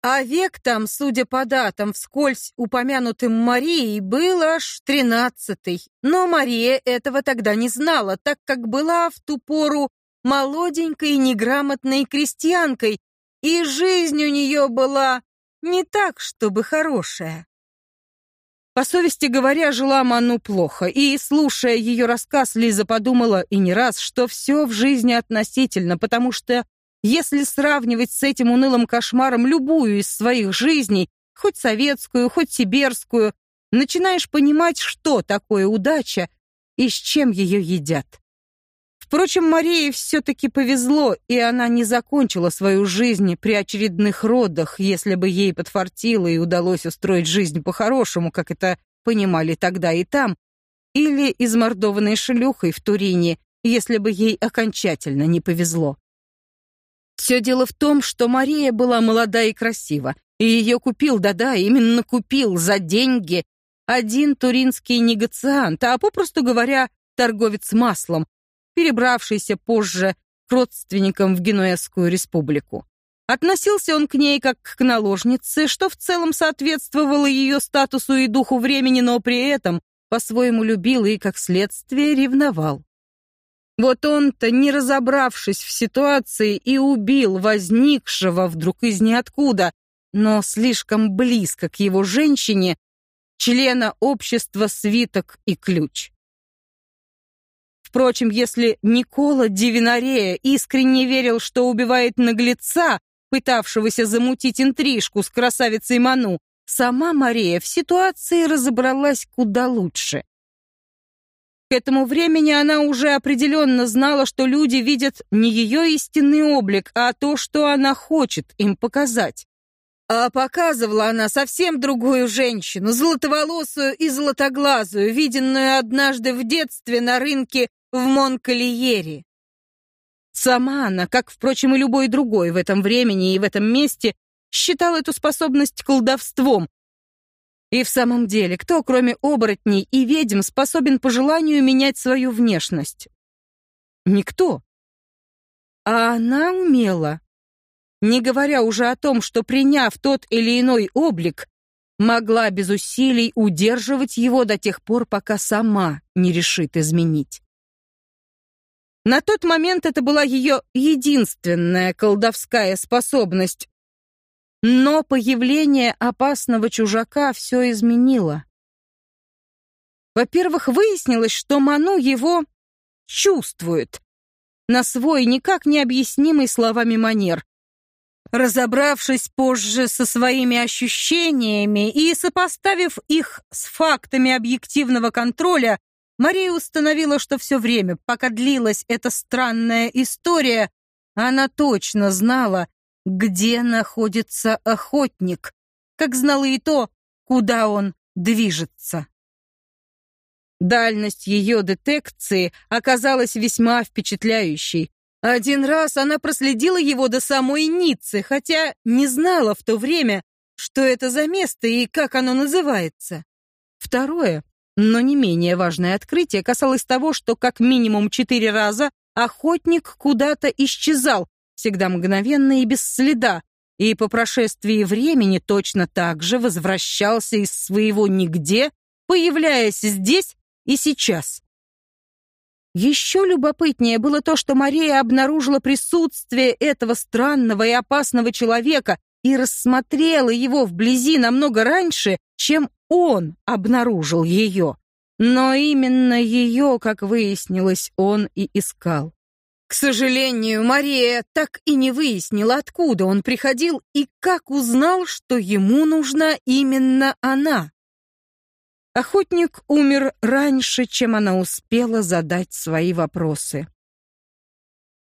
[SPEAKER 1] а век там, судя по датам, вскользь упомянутым Марией, был аж тринадцатый. Но Мария этого тогда не знала, так как была в ту пору молоденькой неграмотной крестьянкой, и жизнь у нее была не так, чтобы хорошая. По совести говоря, жила Ману плохо, и, слушая ее рассказ, Лиза подумала и не раз, что все в жизни относительно, потому что если сравнивать с этим унылым кошмаром любую из своих жизней, хоть советскую, хоть сибирскую, начинаешь понимать, что такое удача и с чем ее едят. Впрочем, Марии все-таки повезло, и она не закончила свою жизнь при очередных родах, если бы ей подфартило и удалось устроить жизнь по-хорошему, как это понимали тогда и там, или измордованной шлюхой в Турине, если бы ей окончательно не повезло. Все дело в том, что Мария была молода и красива, и ее купил, да-да, именно купил за деньги один туринский негациант, а попросту говоря, торговец маслом, перебравшийся позже к родственникам в Генуэзскую республику. Относился он к ней как к наложнице, что в целом соответствовало ее статусу и духу времени, но при этом по-своему любил и, как следствие, ревновал. Вот он-то, не разобравшись в ситуации, и убил возникшего вдруг из ниоткуда, но слишком близко к его женщине, члена общества «Свиток и ключ». Впрочем, если Никола Дивинарея искренне верил, что убивает наглеца, пытавшегося замутить интрижку с красавицей Ману, сама Мария в ситуации разобралась куда лучше. К этому времени она уже определенно знала, что люди видят не ее истинный облик, а то, что она хочет им показать. А показывала она совсем другую женщину, золотоволосую и золотоглазую, виденную однажды в детстве на рынке в Монкольере. Сама она, как, впрочем, и любой другой в этом времени и в этом месте, считала эту способность колдовством, и в самом деле, кто, кроме оборотней и ведьм, способен по желанию менять свою внешность? Никто. А она умела. Не говоря уже о том, что, приняв тот или иной облик, могла без усилий удерживать его до тех пор, пока сама не решит изменить. На тот момент это была ее единственная колдовская способность, но появление опасного чужака все изменило. Во-первых, выяснилось, что Ману его чувствует на свой никак не объяснимый словами манер. Разобравшись позже со своими ощущениями и сопоставив их с фактами объективного контроля, Мария установила, что все время, пока длилась эта странная история, она точно знала, где находится охотник, как знала и то, куда он движется. Дальность ее детекции оказалась весьма впечатляющей. Один раз она проследила его до самой Ниццы, хотя не знала в то время, что это за место и как оно называется. Второе, но не менее важное открытие касалось того, что как минимум четыре раза охотник куда-то исчезал, всегда мгновенно и без следа, и по прошествии времени точно так же возвращался из своего нигде, появляясь здесь и сейчас. Еще любопытнее было то, что Мария обнаружила присутствие этого странного и опасного человека и рассмотрела его вблизи намного раньше, чем он обнаружил ее. Но именно ее, как выяснилось, он и искал. К сожалению, Мария так и не выяснила, откуда он приходил и как узнал, что ему нужна именно она. Охотник умер раньше, чем она успела задать свои вопросы.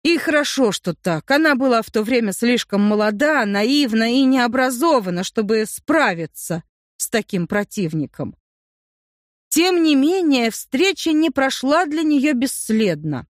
[SPEAKER 1] И хорошо, что так. Она была в то время слишком молода, наивна и необразована, чтобы справиться с таким противником. Тем не менее, встреча не прошла для нее бесследно.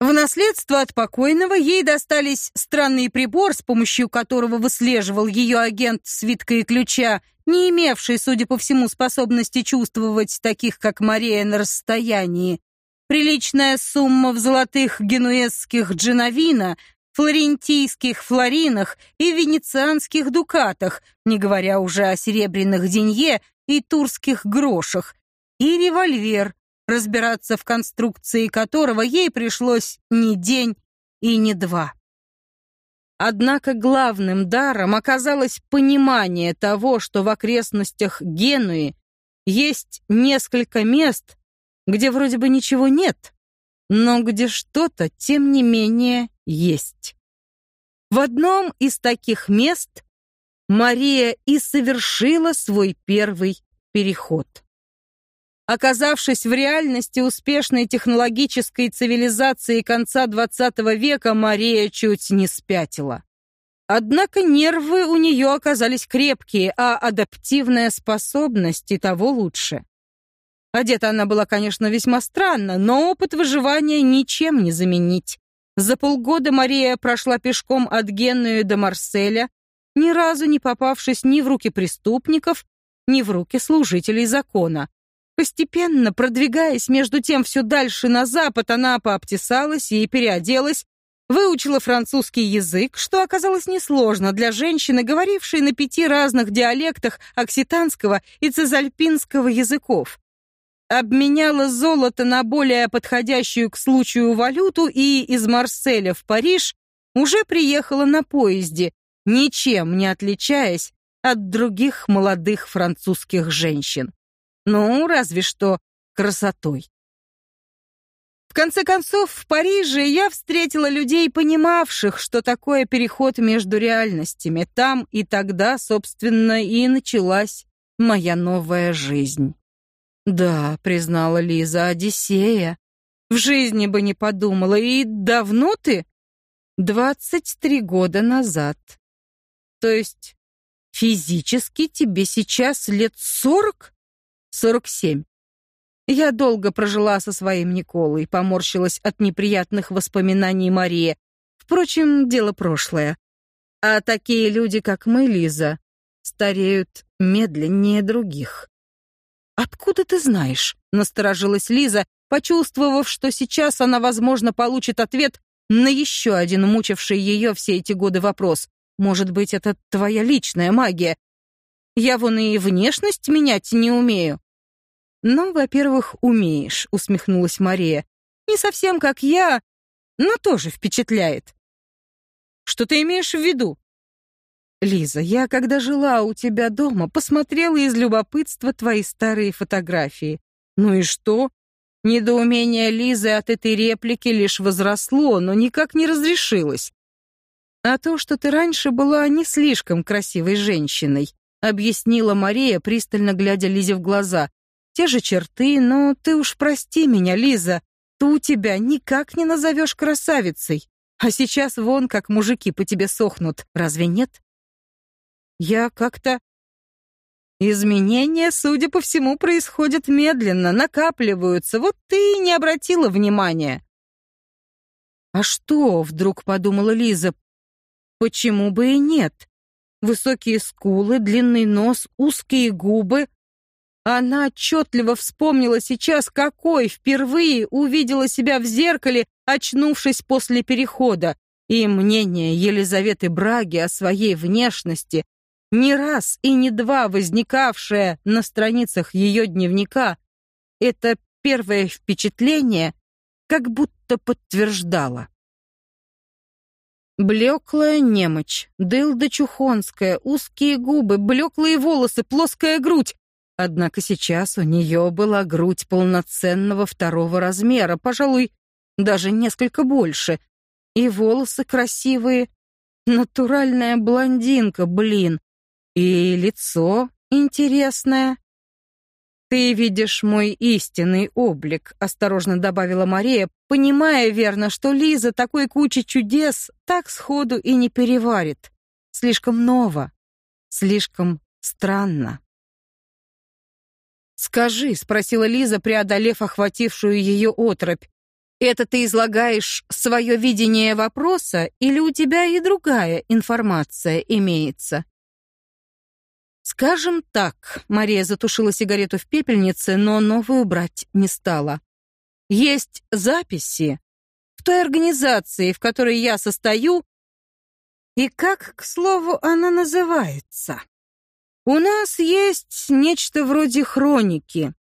[SPEAKER 1] В наследство от покойного ей достались странный прибор, с помощью которого выслеживал ее агент свитка и ключа, не имевший, судя по всему, способности чувствовать таких, как Мария, на расстоянии. Приличная сумма в золотых генуэзских джиновина, флорентийских флоринах и венецианских дукатах, не говоря уже о серебряных денье и турских грошах, и револьвер, разбираться в конструкции которого ей пришлось не день и не два. Однако главным даром оказалось понимание того, что в окрестностях Генуи есть несколько мест, где вроде бы ничего нет, но где что-то, тем не менее, есть. В одном из таких мест Мария и совершила свой первый переход. Оказавшись в реальности успешной технологической цивилизации конца XX века, Мария чуть не спятила. Однако нервы у нее оказались крепкие, а адаптивная способность и того лучше. Одета она была, конечно, весьма странно, но опыт выживания ничем не заменить. За полгода Мария прошла пешком от Генуи до Марселя, ни разу не попавшись ни в руки преступников, ни в руки служителей закона. Постепенно, продвигаясь между тем все дальше на запад, она пообтесалась и переоделась, выучила французский язык, что оказалось несложно для женщины, говорившей на пяти разных диалектах окситанского и цезальпинского языков. Обменяла золото на более подходящую к случаю валюту и из Марселя в Париж уже приехала на поезде, ничем не отличаясь от других молодых французских женщин. Ну, разве что красотой. В конце концов, в Париже я встретила людей, понимавших, что такое переход между реальностями. Там и тогда, собственно, и началась моя новая жизнь. Да, признала Лиза, Одиссея. В жизни бы не подумала. И давно ты? Двадцать три года назад. То есть физически тебе сейчас лет сорок? 47. Я долго прожила со своим Николой, поморщилась от неприятных воспоминаний Марии. Впрочем, дело прошлое. А такие люди, как мы, Лиза, стареют медленнее других. Откуда ты знаешь? насторожилась Лиза, почувствовав, что сейчас она, возможно, получит ответ на еще один мучивший ее все эти годы вопрос. Может быть, это твоя личная магия? Я вон и внешность менять не умею. «Ну, во-первых, умеешь», — усмехнулась Мария. «Не совсем как я, но тоже впечатляет». «Что ты имеешь в виду?» «Лиза, я, когда жила у тебя дома, посмотрела из любопытства твои старые фотографии. Ну и что?» Недоумение Лизы от этой реплики лишь возросло, но никак не разрешилось. «А то, что ты раньше была не слишком красивой женщиной», объяснила Мария, пристально глядя Лизе в глаза. Те же черты, но ты уж прости меня, Лиза, ту тебя никак не назовешь красавицей. А сейчас вон как мужики по тебе сохнут, разве нет? Я как-то... Изменения, судя по всему, происходят медленно, накапливаются. Вот ты и не обратила внимания. А что, вдруг подумала Лиза, почему бы и нет? Высокие скулы, длинный нос, узкие губы, она отчетливо вспомнила сейчас, какой впервые увидела себя в зеркале, очнувшись после перехода, и мнение Елизаветы Браги о своей внешности, не раз и не два возникавшее на страницах ее дневника, это первое впечатление как будто подтверждало. Блеклая немочь, дылда чухонская, узкие губы, блеклые волосы, плоская грудь. Однако сейчас у нее была грудь полноценного второго размера, пожалуй, даже несколько больше. И волосы красивые. Натуральная блондинка, блин. И лицо интересное. «Ты видишь мой истинный облик», — осторожно добавила Мария, понимая верно, что Лиза такой кучи чудес так сходу и не переварит. Слишком ново, слишком странно. «Скажи», — спросила Лиза, преодолев охватившую ее отрыбь, «это ты излагаешь свое видение вопроса или у тебя и другая информация имеется?» Скажем так, Мария затушила сигарету в пепельнице, но новую брать не стала. Есть записи в той организации, в которой я состою, и как, к слову, она называется. У нас есть нечто вроде хроники.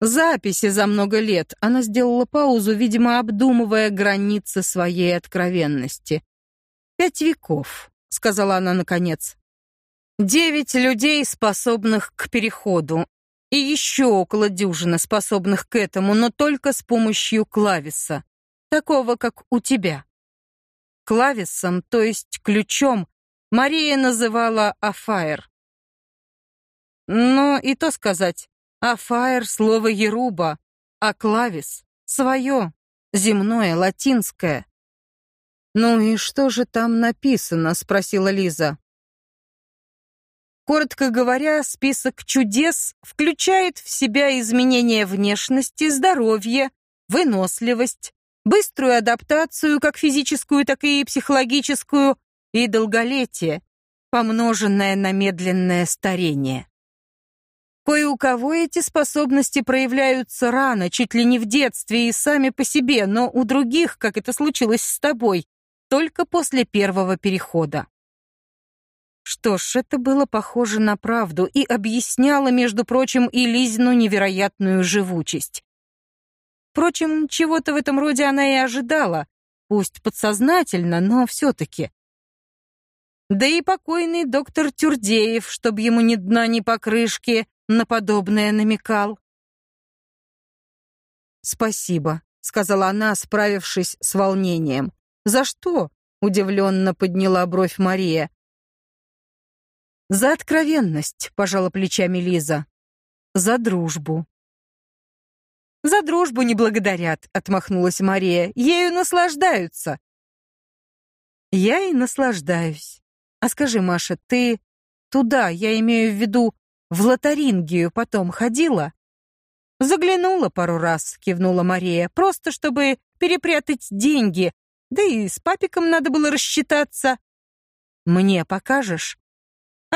[SPEAKER 1] Записи за много лет. Она сделала паузу, видимо, обдумывая границы своей откровенности. «Пять веков», — сказала она наконец. Девять людей, способных к переходу, и еще около дюжины, способных к этому, но только с помощью клависа, такого, как у тебя. Клависом, то есть ключом, Мария называла Афаер. Но и то сказать, Афаер — слово Еруба, а клавис — свое, земное, латинское. «Ну и что же там написано?» — спросила Лиза. Коротко говоря, список чудес включает в себя изменение внешности, здоровье, выносливость, быструю адаптацию, как физическую, так и психологическую, и долголетие, помноженное на медленное старение. Кое у кого эти способности проявляются рано, чуть ли не в детстве и сами по себе, но у других, как это случилось с тобой, только после первого перехода. Что ж, это было похоже на правду и объясняло, между прочим, и Лизину невероятную живучесть. Впрочем, чего-то в этом роде она и ожидала, пусть подсознательно, но все-таки. Да и покойный доктор Тюрдеев, чтоб ему ни дна, ни покрышки, на подобное намекал. «Спасибо», — сказала она, справившись с волнением. «За что?» — удивленно подняла бровь Мария. «За откровенность», — пожала плечами Лиза. «За дружбу». «За дружбу не благодарят», — отмахнулась Мария. «Ею наслаждаются». «Я и наслаждаюсь. А скажи, Маша, ты туда, я имею в виду, в Лотарингию потом ходила?» «Заглянула пару раз», — кивнула Мария, «просто чтобы перепрятать деньги, да и с папиком надо было рассчитаться». «Мне покажешь?»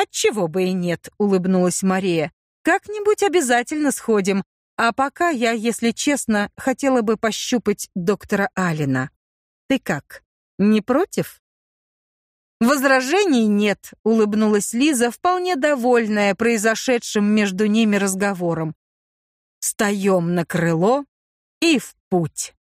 [SPEAKER 1] «Отчего бы и нет», — улыбнулась Мария. «Как-нибудь обязательно сходим. А пока я, если честно, хотела бы пощупать доктора Алина. Ты как, не против?» «Возражений нет», — улыбнулась Лиза, вполне довольная произошедшим между ними разговором. «Встаем на крыло и в путь».